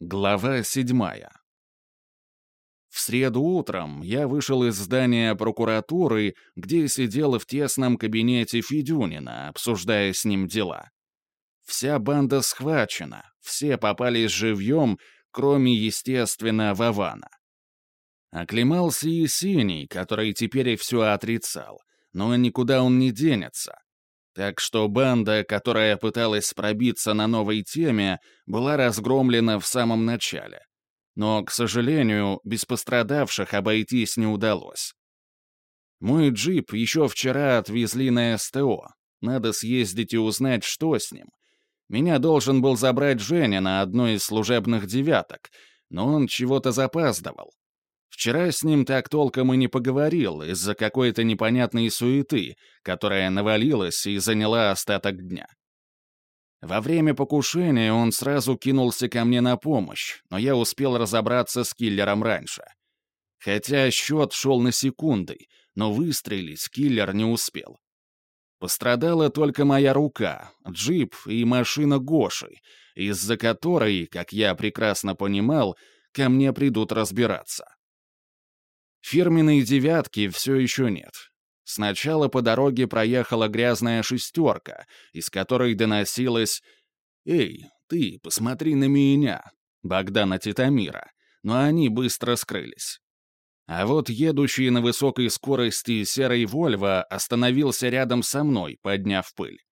Глава седьмая. В среду утром я вышел из здания прокуратуры, где сидел в тесном кабинете Федюнина, обсуждая с ним дела. Вся банда схвачена, все попались живьем, кроме, естественно, Вована. Оклемался и Синий, который теперь и все отрицал, но никуда он не денется. Так что банда, которая пыталась пробиться на новой теме, была разгромлена в самом начале. Но, к сожалению, без пострадавших обойтись не удалось. Мой джип еще вчера отвезли на СТО. Надо съездить и узнать, что с ним. Меня должен был забрать Женя на одной из служебных девяток, но он чего-то запаздывал. Вчера с ним так толком и не поговорил из-за какой-то непонятной суеты, которая навалилась и заняла остаток дня. Во время покушения он сразу кинулся ко мне на помощь, но я успел разобраться с киллером раньше. Хотя счет шел на секунды, но выстрелить киллер не успел. Пострадала только моя рука, джип и машина Гоши, из-за которой, как я прекрасно понимал, ко мне придут разбираться. Фирменной «девятки» все еще нет. Сначала по дороге проехала грязная шестерка, из которой доносилось «Эй, ты, посмотри на меня!» Богдана Титамира, но они быстро скрылись. А вот едущий на высокой скорости серый «Вольво» остановился рядом со мной, подняв пыль.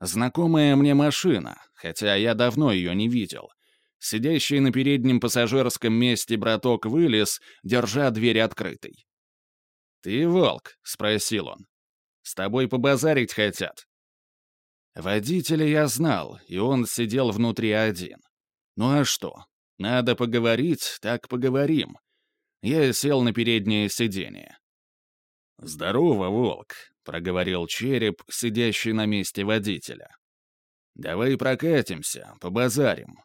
Знакомая мне машина, хотя я давно ее не видел — Сидящий на переднем пассажирском месте браток вылез, держа дверь открытой. «Ты волк?» — спросил он. «С тобой побазарить хотят». Водителя я знал, и он сидел внутри один. Ну а что? Надо поговорить, так поговорим. Я сел на переднее сиденье. «Здорово, волк», — проговорил череп, сидящий на месте водителя. «Давай прокатимся, побазарим.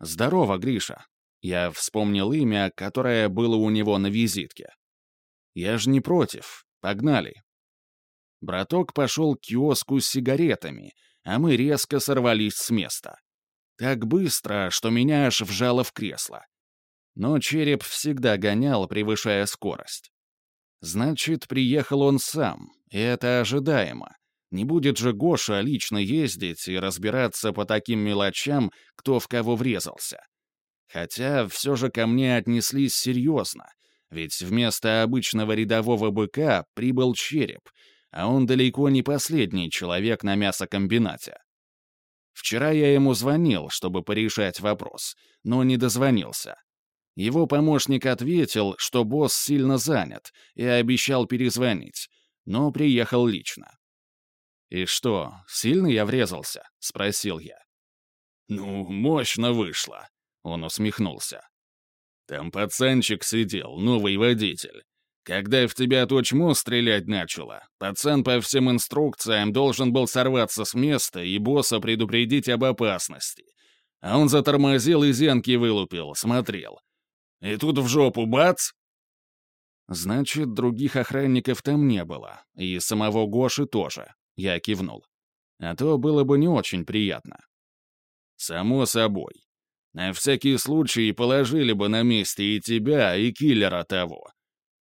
«Здорово, Гриша». Я вспомнил имя, которое было у него на визитке. «Я же не против. Погнали». Браток пошел к киоску с сигаретами, а мы резко сорвались с места. Так быстро, что меня аж вжало в кресло. Но череп всегда гонял, превышая скорость. Значит, приехал он сам, и это ожидаемо. Не будет же Гоша лично ездить и разбираться по таким мелочам, кто в кого врезался. Хотя все же ко мне отнеслись серьезно, ведь вместо обычного рядового быка прибыл череп, а он далеко не последний человек на мясокомбинате. Вчера я ему звонил, чтобы порешать вопрос, но не дозвонился. Его помощник ответил, что босс сильно занят, и обещал перезвонить, но приехал лично. «И что, сильно я врезался?» — спросил я. «Ну, мощно вышло», — он усмехнулся. «Там пацанчик сидел, новый водитель. Когда в тебя точмо стрелять начала, пацан по всем инструкциям должен был сорваться с места и босса предупредить об опасности. А он затормозил и зенки вылупил, смотрел. И тут в жопу бац!» Значит, других охранников там не было, и самого Гоши тоже. Я кивнул. А то было бы не очень приятно. Само собой. На всякий случай положили бы на месте и тебя, и киллера того.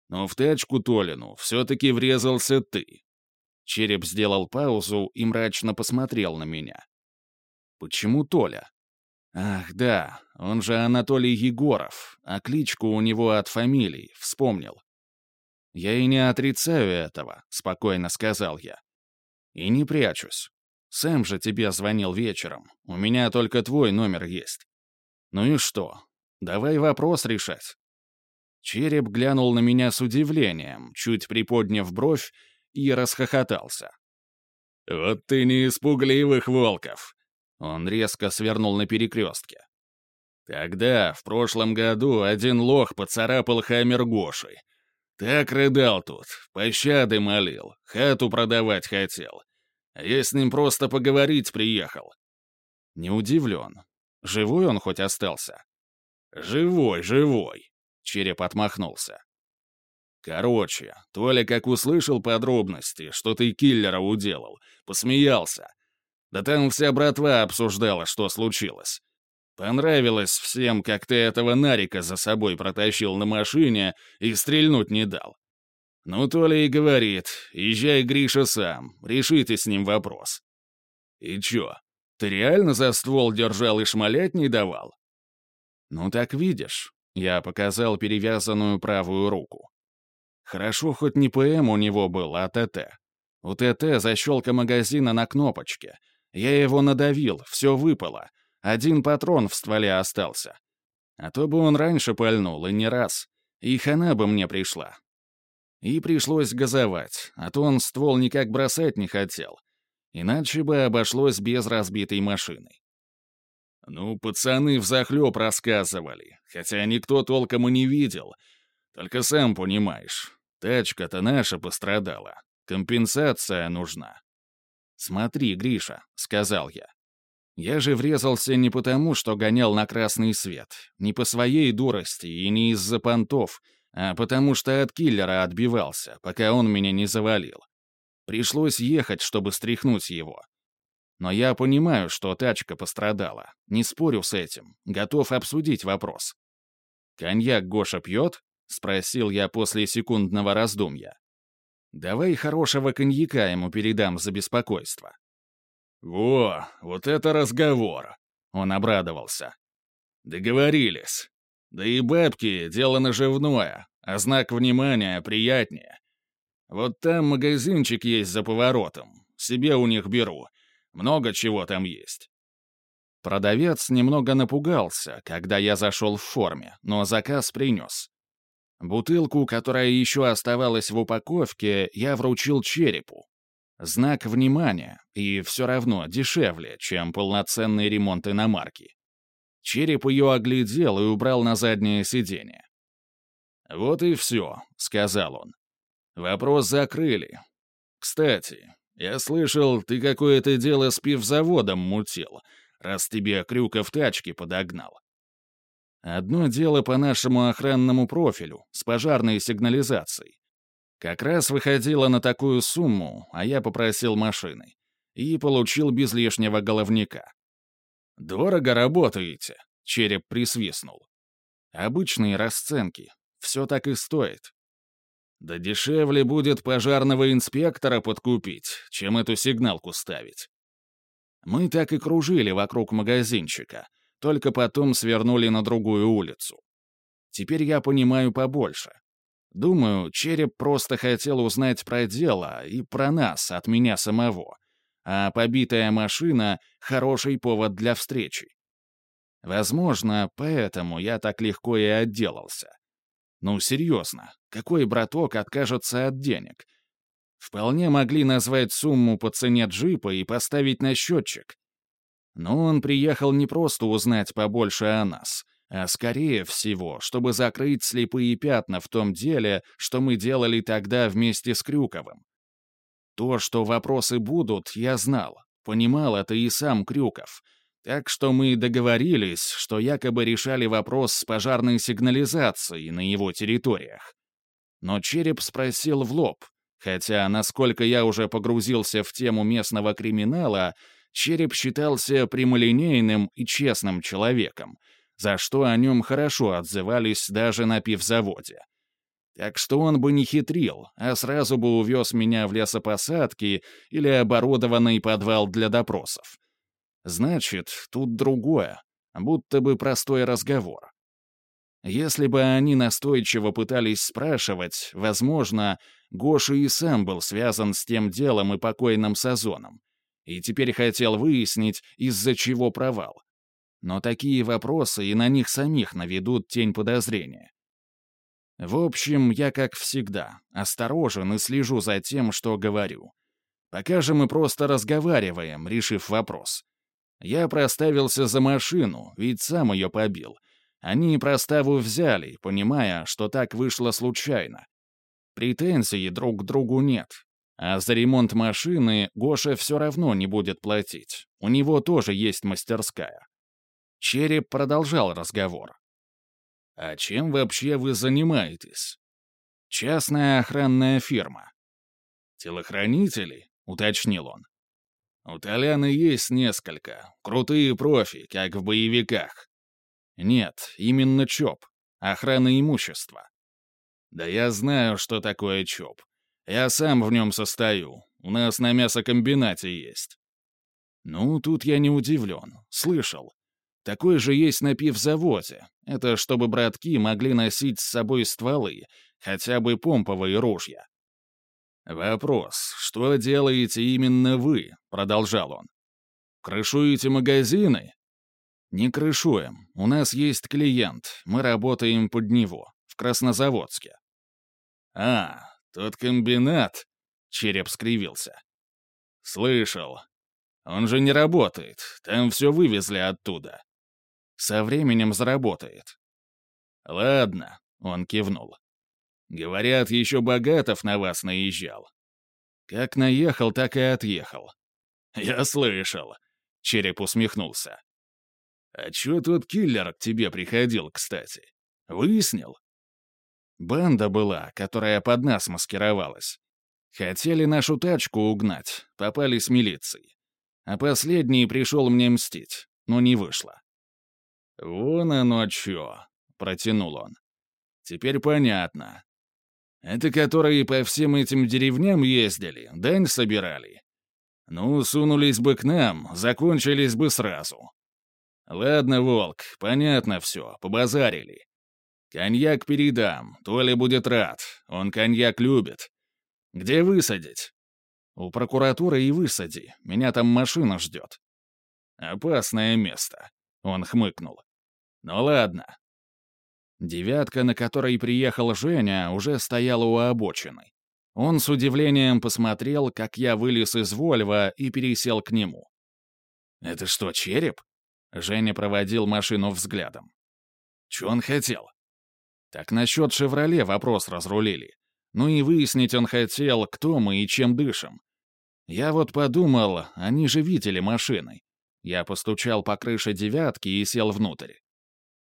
Но в тачку Толину все-таки врезался ты. Череп сделал паузу и мрачно посмотрел на меня. «Почему Толя?» «Ах, да, он же Анатолий Егоров, а кличку у него от фамилии, вспомнил». «Я и не отрицаю этого», — спокойно сказал я. И не прячусь. Сэм же тебе звонил вечером. У меня только твой номер есть. Ну и что? Давай вопрос решать. Череп глянул на меня с удивлением, чуть приподняв бровь, и расхохотался. «Вот ты не испугливых волков!» Он резко свернул на перекрестке. Тогда, в прошлом году, один лох поцарапал хаммер Гоши. Так рыдал тут, пощады молил, хату продавать хотел. Я с ним просто поговорить приехал. Не удивлен. Живой он хоть остался? Живой, живой. Череп отмахнулся. Короче, Толя как услышал подробности, что ты киллера уделал, посмеялся. Да там вся братва обсуждала, что случилось. Понравилось всем, как ты этого Нарика за собой протащил на машине и стрельнуть не дал. Ну, то ли и говорит, езжай, Гриша, сам, решите с ним вопрос. И чё, ты реально за ствол держал и шмалять не давал? Ну так видишь, я показал перевязанную правую руку. Хорошо, хоть не ПМ у него был, а ТТ. У ТТ защелка магазина на кнопочке. Я его надавил, все выпало. Один патрон в стволе остался. А то бы он раньше пальнул, и не раз. И хана бы мне пришла. И пришлось газовать, а то он ствол никак бросать не хотел. Иначе бы обошлось без разбитой машины. Ну, пацаны взахлеб рассказывали, хотя никто толком и не видел. Только сам понимаешь, тачка-то наша пострадала. Компенсация нужна. «Смотри, Гриша», — сказал я. «Я же врезался не потому, что гонял на красный свет, не по своей дурости и не из-за понтов, а потому что от киллера отбивался, пока он меня не завалил. Пришлось ехать, чтобы стряхнуть его. Но я понимаю, что тачка пострадала. Не спорю с этим. Готов обсудить вопрос. «Коньяк Гоша пьет?» — спросил я после секундного раздумья. «Давай хорошего коньяка ему передам за беспокойство». «Во, вот это разговор!» — он обрадовался. «Договорились. Да и бабки — дело наживное, а знак внимания приятнее. Вот там магазинчик есть за поворотом. Себе у них беру. Много чего там есть. Продавец немного напугался, когда я зашел в форме, но заказ принес. Бутылку, которая еще оставалась в упаковке, я вручил черепу. Знак внимания, и все равно дешевле, чем полноценный ремонт иномарки. Череп ее оглядел и убрал на заднее сиденье. «Вот и все», — сказал он. «Вопрос закрыли. Кстати, я слышал, ты какое-то дело с пивзаводом мутил, раз тебе крюка в тачке подогнал. Одно дело по нашему охранному профилю, с пожарной сигнализацией. Как раз выходило на такую сумму, а я попросил машины. И получил без лишнего головника. «Дорого работаете», — череп присвистнул. «Обычные расценки. Все так и стоит. Да дешевле будет пожарного инспектора подкупить, чем эту сигналку ставить. Мы так и кружили вокруг магазинчика, только потом свернули на другую улицу. Теперь я понимаю побольше. Думаю, Череп просто хотел узнать про дело и про нас от меня самого, а побитая машина — хороший повод для встречи. Возможно, поэтому я так легко и отделался. Ну, серьезно, какой браток откажется от денег? Вполне могли назвать сумму по цене джипа и поставить на счетчик. Но он приехал не просто узнать побольше о нас, а скорее всего, чтобы закрыть слепые пятна в том деле, что мы делали тогда вместе с Крюковым. То, что вопросы будут, я знал. Понимал это и сам Крюков — так что мы договорились, что якобы решали вопрос с пожарной сигнализацией на его территориях. Но Череп спросил в лоб, хотя, насколько я уже погрузился в тему местного криминала, Череп считался прямолинейным и честным человеком, за что о нем хорошо отзывались даже на пивзаводе. Так что он бы не хитрил, а сразу бы увез меня в лесопосадки или оборудованный подвал для допросов. Значит, тут другое, будто бы простой разговор. Если бы они настойчиво пытались спрашивать, возможно, Гоша и сам был связан с тем делом и покойным Сазоном, и теперь хотел выяснить, из-за чего провал. Но такие вопросы и на них самих наведут тень подозрения. В общем, я, как всегда, осторожен и слежу за тем, что говорю. Пока же мы просто разговариваем, решив вопрос. Я проставился за машину, ведь сам ее побил. Они проставу взяли, понимая, что так вышло случайно. Претензий друг к другу нет. А за ремонт машины Гоша все равно не будет платить. У него тоже есть мастерская. Череп продолжал разговор. «А чем вообще вы занимаетесь?» «Частная охранная фирма». «Телохранители?» — уточнил он. У Толяна есть несколько. Крутые профи, как в боевиках. Нет, именно ЧОП. Охрана имущества. Да я знаю, что такое ЧОП. Я сам в нем состою. У нас на мясокомбинате есть. Ну, тут я не удивлен. Слышал. Такой же есть на пивзаводе. Это чтобы братки могли носить с собой стволы, хотя бы помповые ружья. «Вопрос, что делаете именно вы?» — продолжал он. «Крышуете магазины?» «Не крышуем. У нас есть клиент. Мы работаем под него. В Краснозаводске». «А, тот комбинат?» — череп скривился. «Слышал. Он же не работает. Там все вывезли оттуда. Со временем заработает». «Ладно», — он кивнул. Говорят, еще Богатов на вас наезжал. Как наехал, так и отъехал. Я слышал. Череп усмехнулся. А чё тот киллер к тебе приходил, кстати? Выяснил? Банда была, которая под нас маскировалась. Хотели нашу тачку угнать, попали с милицией. А последний пришел мне мстить, но не вышло. «Вон оно чё», — протянул он. «Теперь понятно. Это которые по всем этим деревням ездили, дань собирали. Ну, сунулись бы к нам, закончились бы сразу. Ладно, Волк, понятно все, побазарили. Коньяк передам, Толя будет рад, он коньяк любит. Где высадить? У прокуратуры и высади, меня там машина ждет. Опасное место, он хмыкнул. Ну ладно, Девятка, на которой приехал Женя, уже стояла у обочины. Он с удивлением посмотрел, как я вылез из Вольва и пересел к нему. «Это что, череп?» Женя проводил машину взглядом. «Чё он хотел?» «Так насчет «Шевроле» вопрос разрулили. Ну и выяснить он хотел, кто мы и чем дышим. Я вот подумал, они же видели машины. Я постучал по крыше «девятки» и сел внутрь.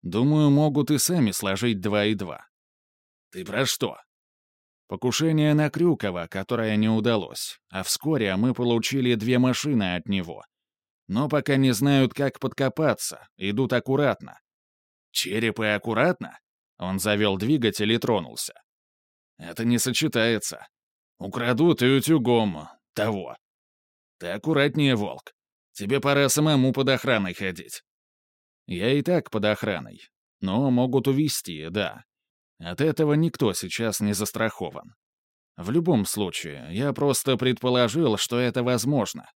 Думаю, могут и сами сложить два и два. Ты про что? Покушение на Крюкова, которое не удалось, а вскоре мы получили две машины от него. Но пока не знают, как подкопаться, идут аккуратно. Череп и аккуратно? Он завел двигатель и тронулся. Это не сочетается. Украдут и утюгом того. Ты аккуратнее, волк. Тебе пора самому под охраной ходить. Я и так под охраной. Но могут увести, да. От этого никто сейчас не застрахован. В любом случае, я просто предположил, что это возможно.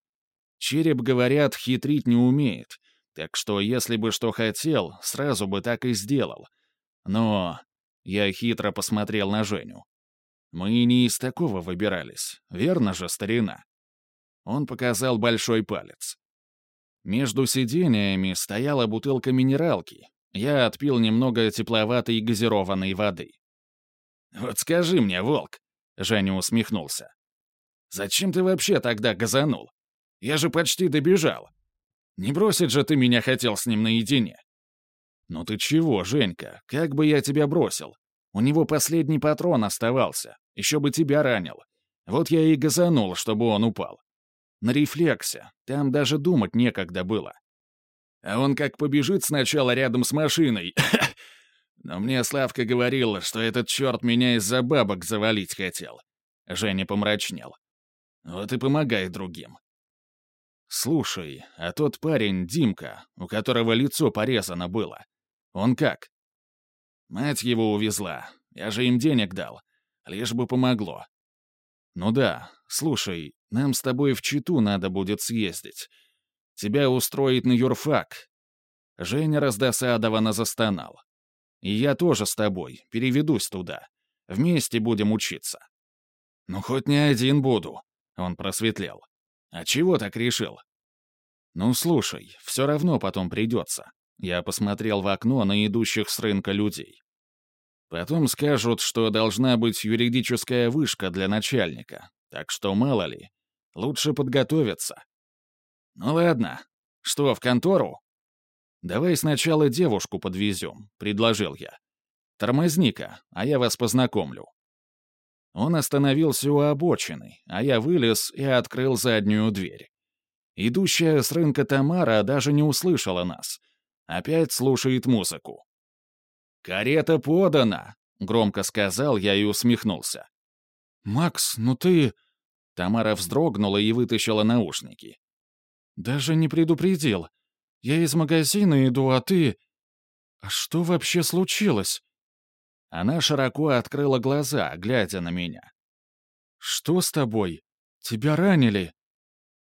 Череп, говорят, хитрить не умеет, так что если бы что хотел, сразу бы так и сделал. Но я хитро посмотрел на Женю. Мы не из такого выбирались, верно же, старина? Он показал большой палец. Между сидениями стояла бутылка минералки. Я отпил немного тепловатой газированной воды. «Вот скажи мне, волк!» — Женя усмехнулся. «Зачем ты вообще тогда газанул? Я же почти добежал. Не бросить же ты меня хотел с ним наедине». «Ну ты чего, Женька, как бы я тебя бросил? У него последний патрон оставался, еще бы тебя ранил. Вот я и газанул, чтобы он упал. На рефлексе. Там даже думать некогда было. А он как побежит сначала рядом с машиной. Но мне Славка говорил, что этот черт меня из-за бабок завалить хотел. Женя помрачнел. Вот и помогай другим. Слушай, а тот парень, Димка, у которого лицо порезано было, он как? Мать его увезла. Я же им денег дал. Лишь бы помогло. Ну да, слушай, нам с тобой в Читу надо будет съездить. Тебя устроит на юрфак». Женя раздосадованно застонал. «И я тоже с тобой, переведусь туда. Вместе будем учиться». «Ну, хоть не один буду», — он просветлел. «А чего так решил?» «Ну, слушай, все равно потом придется». Я посмотрел в окно на идущих с рынка людей. Потом скажут, что должна быть юридическая вышка для начальника, так что мало ли, Лучше подготовиться. Ну ладно. Что, в контору? Давай сначала девушку подвезем, предложил я. Тормозни-ка, а я вас познакомлю. Он остановился у обочины, а я вылез и открыл заднюю дверь. Идущая с рынка Тамара даже не услышала нас. Опять слушает музыку. «Карета подана!» — громко сказал я и усмехнулся. «Макс, ну ты...» Тамара вздрогнула и вытащила наушники. «Даже не предупредил. Я из магазина иду, а ты...» «А что вообще случилось?» Она широко открыла глаза, глядя на меня. «Что с тобой? Тебя ранили?»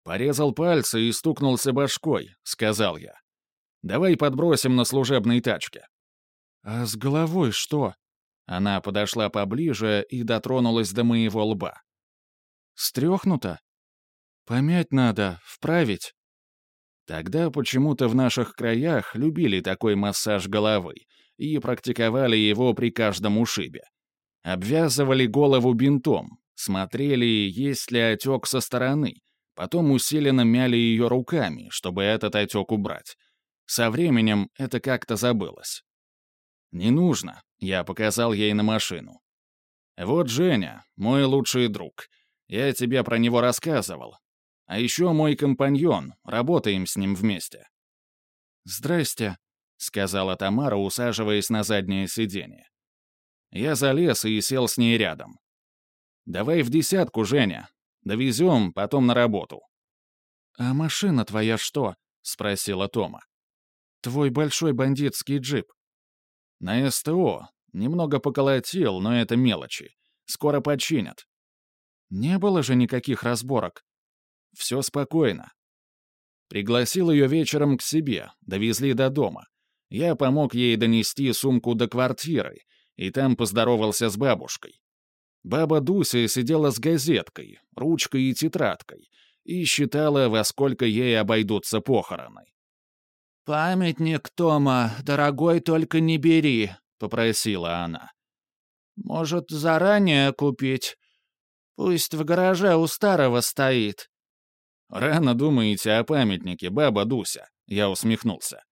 «Порезал пальцы и стукнулся башкой», — сказал я. «Давай подбросим на служебной тачке». «А с головой что?» Она подошла поближе и дотронулась до моего лба. «Стряхнуто? Помять надо, вправить». Тогда почему-то в наших краях любили такой массаж головы и практиковали его при каждом ушибе. Обвязывали голову бинтом, смотрели, есть ли отек со стороны, потом усиленно мяли ее руками, чтобы этот отек убрать. Со временем это как-то забылось. «Не нужно», — я показал ей на машину. «Вот Женя, мой лучший друг. Я тебе про него рассказывал. А еще мой компаньон, работаем с ним вместе». «Здрасте», — сказала Тамара, усаживаясь на заднее сиденье. Я залез и сел с ней рядом. «Давай в десятку, Женя. Довезем, потом на работу». «А машина твоя что?» — спросила Тома. «Твой большой бандитский джип». «На СТО. Немного поколотил, но это мелочи. Скоро починят». «Не было же никаких разборок». «Все спокойно». Пригласил ее вечером к себе, довезли до дома. Я помог ей донести сумку до квартиры, и там поздоровался с бабушкой. Баба Дуся сидела с газеткой, ручкой и тетрадкой и считала, во сколько ей обойдутся похороны. «Памятник, Тома, дорогой, только не бери», — попросила она. «Может, заранее купить? Пусть в гараже у старого стоит». «Рано думаете о памятнике, баба Дуся», — я усмехнулся.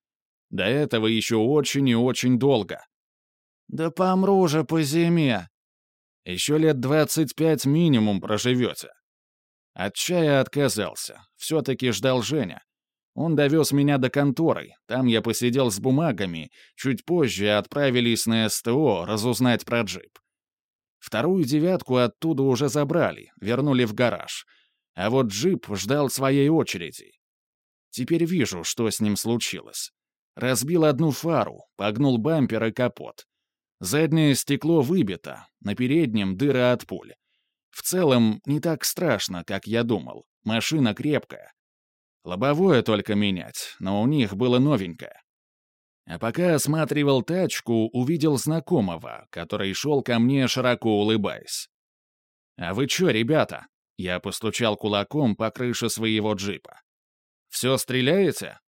«До этого еще очень и очень долго». «Да помру же по зиме», еще лет двадцать пять минимум проживете. От чая отказался. Все-таки ждал Женя. Он довез меня до конторы. Там я посидел с бумагами. Чуть позже отправились на СТО разузнать про джип. Вторую девятку оттуда уже забрали, вернули в гараж. А вот джип ждал своей очереди. Теперь вижу, что с ним случилось. Разбил одну фару, погнул бампер и капот. Заднее стекло выбито, на переднем дыра от пуль. В целом, не так страшно, как я думал. Машина крепкая. Лобовое только менять, но у них было новенькое. А пока осматривал тачку, увидел знакомого, который шел ко мне, широко улыбаясь. «А вы чё, ребята?» Я постучал кулаком по крыше своего джипа. «Все стреляете?»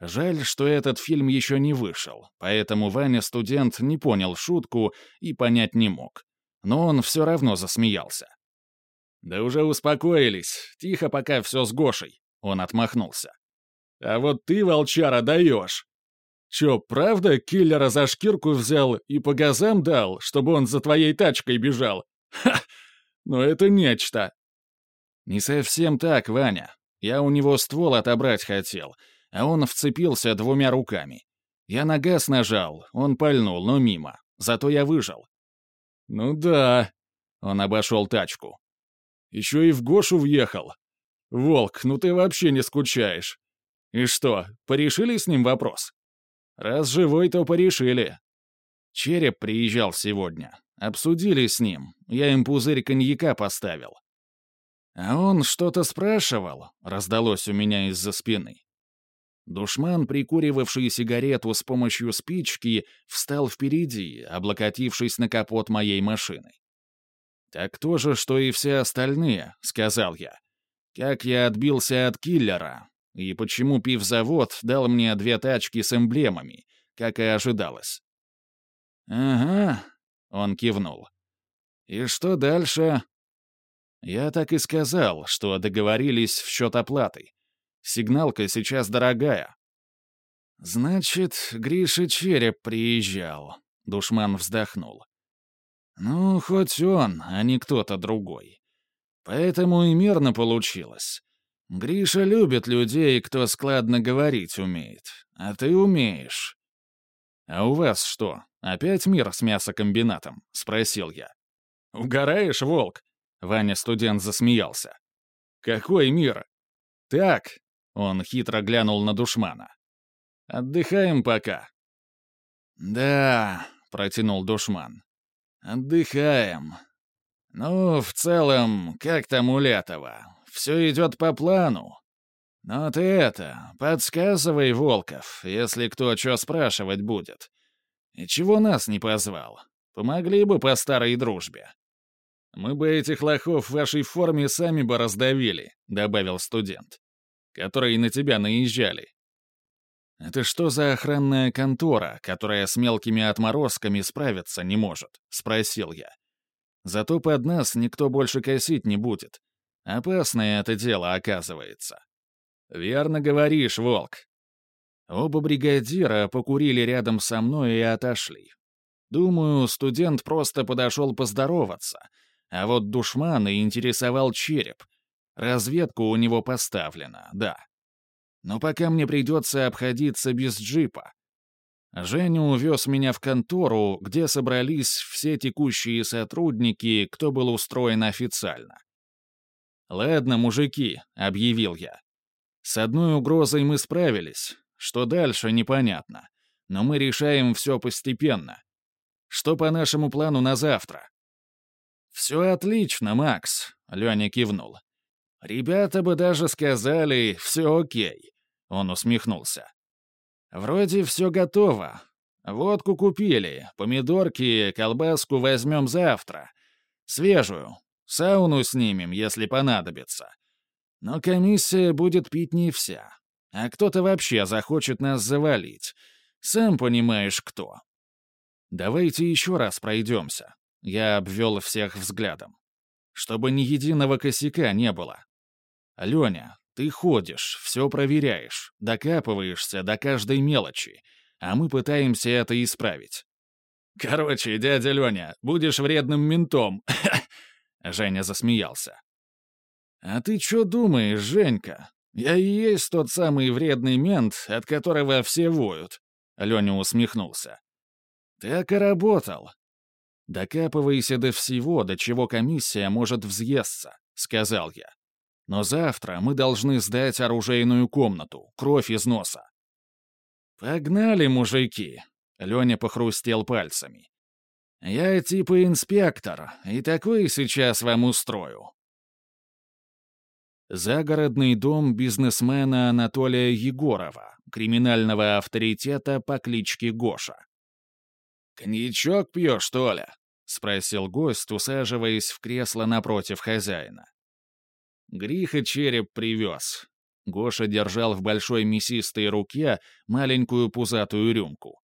Жаль, что этот фильм еще не вышел, поэтому Ваня-студент не понял шутку и понять не мог. Но он все равно засмеялся. «Да уже успокоились. Тихо пока все с Гошей», — он отмахнулся. «А вот ты, волчара, даешь. Че, правда киллера за шкирку взял и по газам дал, чтобы он за твоей тачкой бежал? Ха! Ну это нечто!» «Не совсем так, Ваня. Я у него ствол отобрать хотел, а он вцепился двумя руками. Я на газ нажал, он пальнул, но мимо. Зато я выжил. «Ну да», — он обошел тачку. «Еще и в Гошу въехал. Волк, ну ты вообще не скучаешь. И что, порешили с ним вопрос?» «Раз живой, то порешили». Череп приезжал сегодня. Обсудили с ним. Я им пузырь коньяка поставил. А он что-то спрашивал, раздалось у меня из-за спины. Душман, прикуривавший сигарету с помощью спички, встал впереди, облокотившись на капот моей машины. «Так то же, что и все остальные», — сказал я. «Как я отбился от киллера, и почему пивзавод дал мне две тачки с эмблемами, как и ожидалось». «Ага», — он кивнул. «И что дальше?» Я так и сказал, что договорились в счет оплаты. Сигналка сейчас дорогая». «Значит, Гриша Череп приезжал», — душман вздохнул. «Ну, хоть он, а не кто-то другой. Поэтому и мирно получилось. Гриша любит людей, кто складно говорить умеет. А ты умеешь. «А у вас что, опять мир с мясокомбинатом?» — спросил я. «Угораешь, волк?» — Ваня-студент засмеялся. «Какой мир?» «Так», — он хитро глянул на душмана. «Отдыхаем пока». «Да», — протянул душман. «Отдыхаем. Ну, в целом, как там у Летова? Все идет по плану. Но ты это, подсказывай, Волков, если кто что спрашивать будет. И чего нас не позвал? Помогли бы по старой дружбе. Мы бы этих лохов в вашей форме сами бы раздавили, добавил студент, которые на тебя наезжали. «Это что за охранная контора, которая с мелкими отморозками справиться не может?» — спросил я. «Зато под нас никто больше косить не будет. Опасное это дело, оказывается». «Верно говоришь, Волк». Оба бригадира покурили рядом со мной и отошли. Думаю, студент просто подошел поздороваться, а вот душмана интересовал череп. Разведка у него поставлена, да. Но пока мне придется обходиться без джипа. Женя увез меня в контору, где собрались все текущие сотрудники, кто был устроен официально. «Ладно, мужики», — объявил я. С одной угрозой мы справились. Что дальше, непонятно. Но мы решаем все постепенно. Что по нашему плану на завтра? «Все отлично, Макс», — Леня кивнул. «Ребята бы даже сказали, все окей», — он усмехнулся. «Вроде все готово. Водку купили, помидорки, колбаску возьмем завтра. Свежую. Сауну снимем, если понадобится. Но комиссия будет пить не вся. А кто-то вообще захочет нас завалить. Сам понимаешь, кто. Давайте еще раз пройдемся. Я обвел всех взглядом. Чтобы ни единого косяка не было. Леня, ты ходишь, все проверяешь, докапываешься до каждой мелочи, а мы пытаемся это исправить. Короче, дядя Леня, будешь вредным ментом. Женя засмеялся. «А ты что думаешь, Женька? Я и есть тот самый вредный мент, от которого все воют», — Леня усмехнулся. «Так и работал. Докапывайся до всего, до чего комиссия может взъесться», — сказал я. «Но завтра мы должны сдать оружейную комнату, кровь из носа». «Погнали, мужики!» — Леня похрустел пальцами. «Я типа инспектор, и такой сейчас вам устрою. Загородный дом бизнесмена Анатолия Егорова, криминального авторитета по кличке Гоша. «Коньячок пьешь, что ли?» — спросил гость, усаживаясь в кресло напротив хозяина. Гриха череп привез. Гоша держал в большой мясистой руке маленькую пузатую рюмку.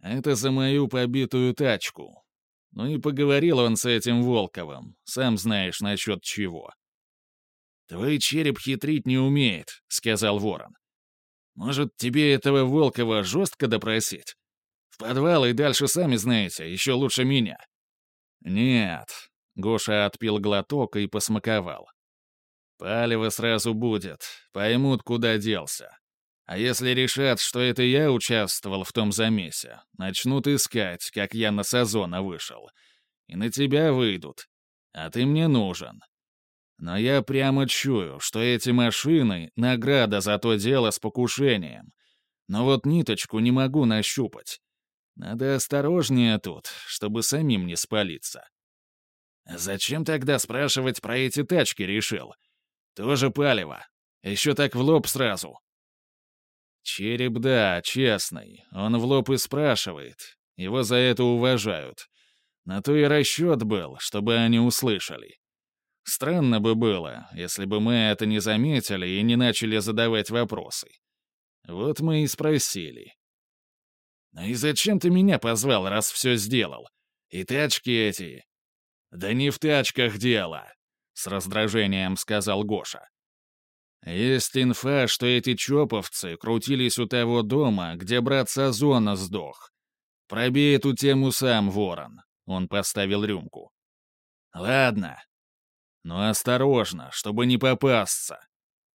«Это за мою побитую тачку». Ну и поговорил он с этим Волковым, сам знаешь насчет чего. «Твой череп хитрить не умеет», — сказал ворон. «Может, тебе этого Волкова жестко допросить? В подвал и дальше сами знаете, еще лучше меня». «Нет», — Гоша отпил глоток и посмаковал. «Палево сразу будет, поймут, куда делся. А если решат, что это я участвовал в том замесе, начнут искать, как я на Сазона вышел. И на тебя выйдут. А ты мне нужен. Но я прямо чую, что эти машины — награда за то дело с покушением. Но вот ниточку не могу нащупать. Надо осторожнее тут, чтобы самим не спалиться. Зачем тогда спрашивать про эти тачки решил? Тоже палево. Еще так в лоб сразу. Череп, да, честный. Он в лоб и спрашивает. Его за это уважают. На то и расчет был, чтобы они услышали. Странно бы было, если бы мы это не заметили и не начали задавать вопросы. Вот мы и спросили. «Ну и зачем ты меня позвал, раз все сделал? И тачки эти...» «Да не в тачках дело», — с раздражением сказал Гоша. «Есть инфа, что эти чоповцы крутились у того дома, где брат Сазона сдох. Пробей эту тему сам, ворон», — он поставил рюмку. «Ладно, но осторожно, чтобы не попасться.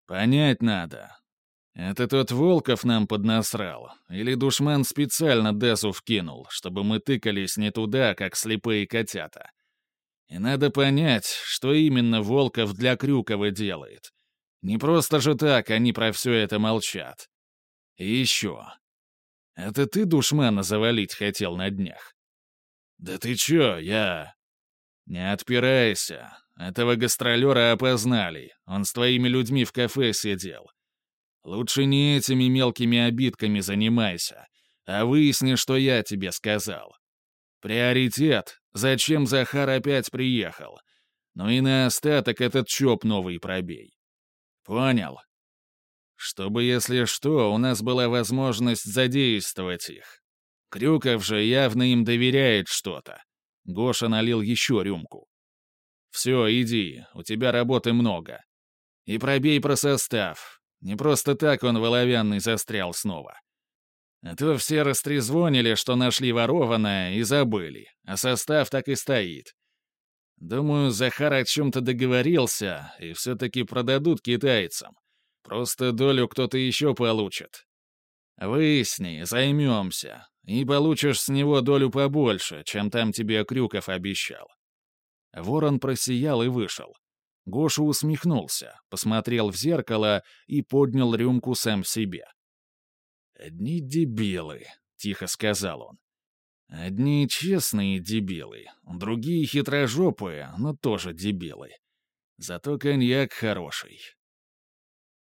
Понять надо. Это тот Волков нам поднасрал, или душман специально Десу вкинул, чтобы мы тыкались не туда, как слепые котята. И надо понять, что именно Волков для Крюкова делает. Не просто же так они про все это молчат. И еще. Это ты душмана завалить хотел на днях? Да ты чё, я... Не отпирайся. Этого гастролера опознали. Он с твоими людьми в кафе сидел. Лучше не этими мелкими обидками занимайся, а выясни, что я тебе сказал. Приоритет — зачем Захар опять приехал. Ну и на остаток этот ЧОП новый пробей. Понял? Чтобы, если что, у нас была возможность задействовать их. Крюков же явно им доверяет что-то. Гоша налил еще рюмку. «Все, иди, у тебя работы много. И пробей про состав. Не просто так он воловянный застрял снова. А то все растрезвонили, что нашли ворованное, и забыли, а состав так и стоит. Думаю, Захар о чем-то договорился, и все-таки продадут китайцам. Просто долю кто-то еще получит. Выясни, займемся, и получишь с него долю побольше, чем там тебе Крюков обещал». Ворон просиял и вышел. Гоша усмехнулся, посмотрел в зеркало и поднял рюмку сам себе. «Одни дебилы», — тихо сказал он. «Одни честные дебилы, другие хитрожопые, но тоже дебилы. Зато коньяк хороший».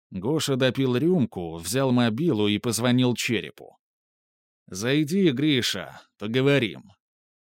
Гоша допил рюмку, взял мобилу и позвонил Черепу. «Зайди, Гриша, поговорим.